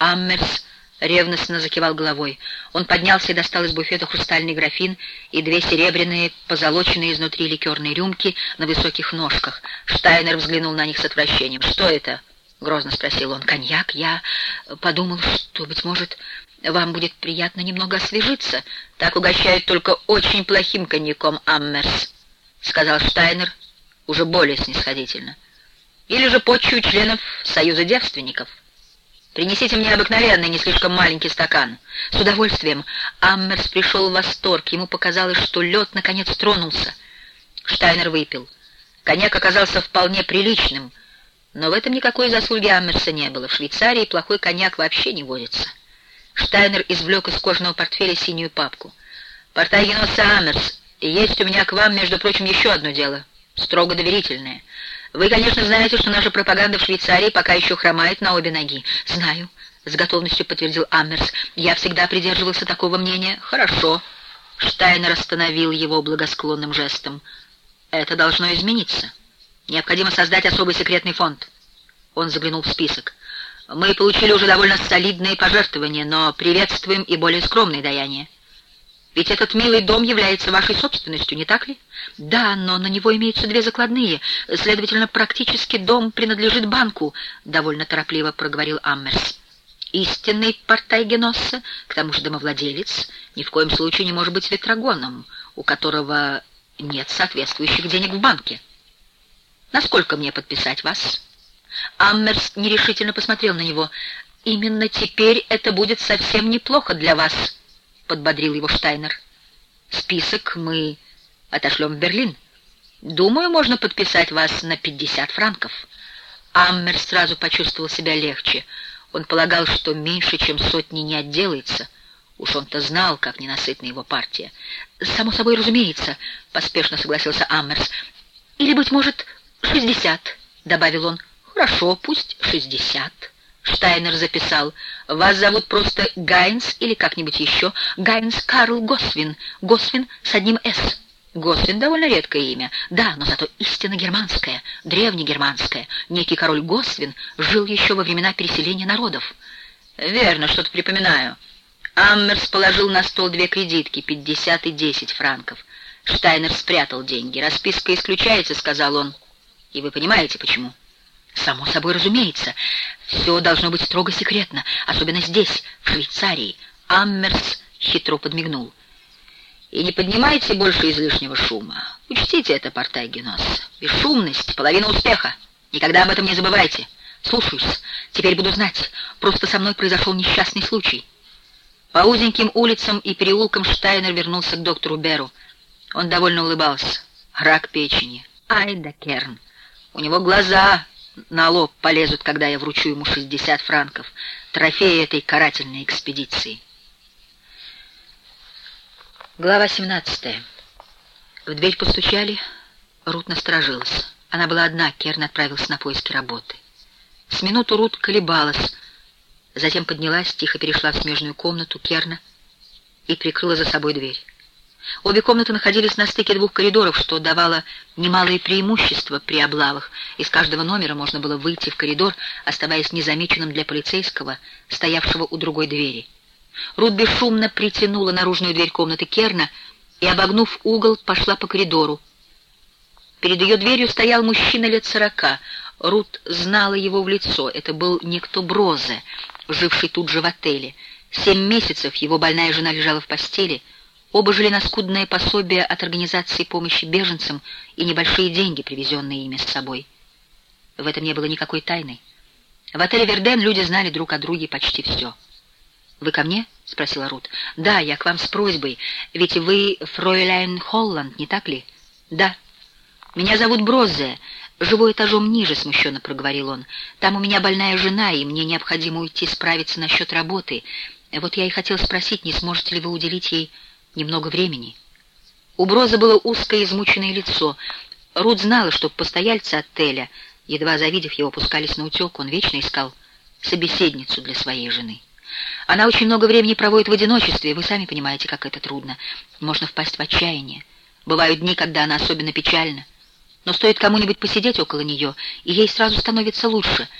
Аммерс ревностно закивал головой. Он поднялся и достал из буфета хрустальный графин и две серебряные, позолоченные изнутри ликерные рюмки на высоких ножках. Штайнер взглянул на них с отвращением. «Что это?» — грозно спросил он. «Коньяк? Я подумал, что, быть может, вам будет приятно немного освежиться. Так угощают только очень плохим коньяком, Аммерс», — сказал Штайнер уже более снисходительно. «Или же почую членов Союза девственников». Принесите мне обыкновенный, не слишком маленький стакан. С удовольствием. Аммерс пришел в восторг. Ему показалось, что лед наконец тронулся. Штайнер выпил. Коньяк оказался вполне приличным, но в этом никакой заслуги Аммерса не было. В Швейцарии плохой коньяк вообще не водится. Штайнер извлек из кожаного портфеля синюю папку. «Портай Геноса Аммерс, есть у меня к вам, между прочим, еще одно дело, строго доверительное». Вы, конечно, знаете, что наша пропаганда в Швейцарии пока еще хромает на обе ноги. Знаю, с готовностью подтвердил Аммерс. Я всегда придерживался такого мнения. Хорошо. Штайнер остановил его благосклонным жестом. Это должно измениться. Необходимо создать особый секретный фонд. Он заглянул в список. Мы получили уже довольно солидные пожертвования, но приветствуем и более скромные даяния. Ведь этот милый дом является вашей собственностью, не так ли? Да, но на него имеются две закладные. Следовательно, практически дом принадлежит банку, довольно торопливо проговорил Аммерс. Истинный портай Геносса, к тому же домовладелец, ни в коем случае не может быть ветрогоном, у которого нет соответствующих денег в банке. Насколько мне подписать вас? Аммерс нерешительно посмотрел на него. Именно теперь это будет совсем неплохо для вас подбодрил его Штайнер. «Список мы отошлем в Берлин. Думаю, можно подписать вас на 50 франков». Аммер сразу почувствовал себя легче. Он полагал, что меньше, чем сотни не отделается. Уж он-то знал, как ненасытна его партия. «Само собой, разумеется», — поспешно согласился Аммерс. «Или, быть может, шестьдесят», — добавил он. «Хорошо, пусть шестьдесят». Штайнер записал. «Вас зовут просто Гайнс или как-нибудь еще? Гайнс Карл Госвин. Госвин с одним «С». Госвин довольно редкое имя. Да, но зато истинно германское, древнегерманское. Некий король Госвин жил еще во времена переселения народов». «Верно, что-то припоминаю». Аммерс положил на стол две кредитки, 50 и 10 франков. Штайнер спрятал деньги. «Расписка исключается», — сказал он. «И вы понимаете, почему?» Само собой разумеется. Все должно быть строго секретно, особенно здесь, в Швейцарии. Аммерс хитро подмигнул. И не поднимайте больше излишнего шума. Учтите это, портай Генос. Бесшумность — половина успеха. Никогда об этом не забывайте. Слушаюсь. Теперь буду знать. Просто со мной произошел несчастный случай. По узеньким улицам и переулкам Штайнер вернулся к доктору Беру. Он довольно улыбался. Рак печени. Ай да Керн. У него глаза на лоб полезут, когда я вручу ему 60 франков, трофеи этой карательной экспедиции. Глава 17. В дверь постучали, Рут насторожилась. Она была одна, Керн отправился на поиски работы. С минуту Рут колебалась, затем поднялась, тихо перешла в смежную комнату Керна и прикрыла за собой дверь. Обе комнаты находились на стыке двух коридоров, что давало немалые преимущества при облавах. Из каждого номера можно было выйти в коридор, оставаясь незамеченным для полицейского, стоявшего у другой двери. Рут бесшумно притянула наружную дверь комнаты Керна и, обогнув угол, пошла по коридору. Перед ее дверью стоял мужчина лет сорока. Рут знала его в лицо. Это был некто Брозе, живший тут же в отеле. Семь месяцев его больная жена лежала в постели — Оба жили на скудное пособие от организации помощи беженцам и небольшие деньги, привезенные ими с собой. В этом не было никакой тайны. В отеле «Верден» люди знали друг о друге почти все. «Вы ко мне?» — спросила Рут. «Да, я к вам с просьбой. Ведь вы фройляйн Холланд, не так ли?» «Да». «Меня зовут Брозе. Живу этажом ниже», — смущенно проговорил он. «Там у меня больная жена, и мне необходимо уйти справиться насчет работы. Вот я и хотел спросить, не сможете ли вы уделить ей немного времени. У Броза было узкое измученное лицо. Рут знала, что постояльцы отеля, едва завидев его, пускались на утек, он вечно искал собеседницу для своей жены. Она очень много времени проводит в одиночестве, вы сами понимаете, как это трудно. Можно впасть в отчаяние. Бывают дни, когда она особенно печальна. Но стоит кому-нибудь посидеть около нее, и ей сразу становится лучше —